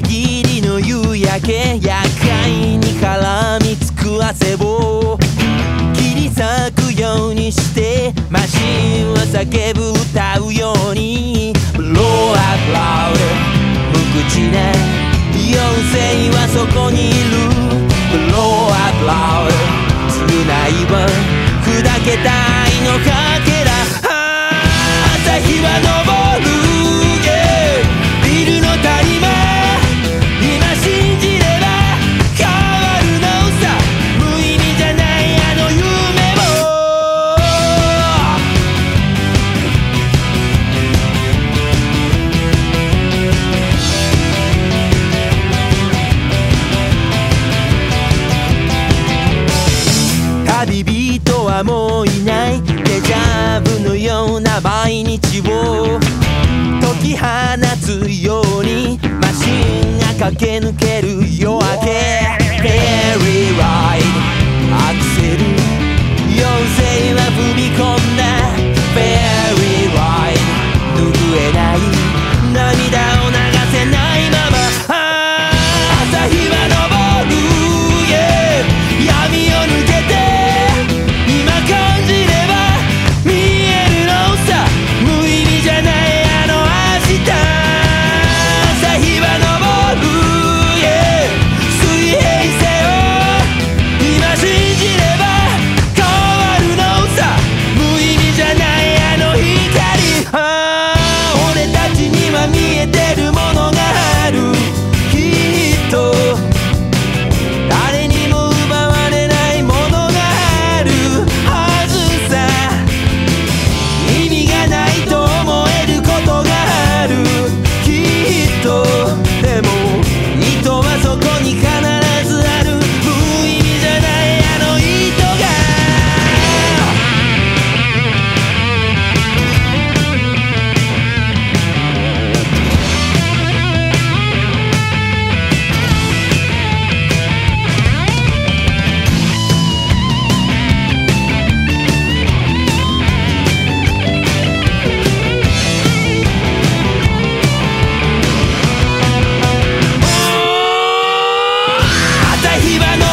限りの夕焼け厄介に絡みつく汗を。切り裂くようにしてマシンは叫ぶ歌うように。Blow up loud 無口な妖精はそこにいる。Blow up loud 償いは砕けた愛のかけら。朝日は昇る。はもういない。デジャブのような毎日を。解き放つように。マシンが駆け抜けるよ火花の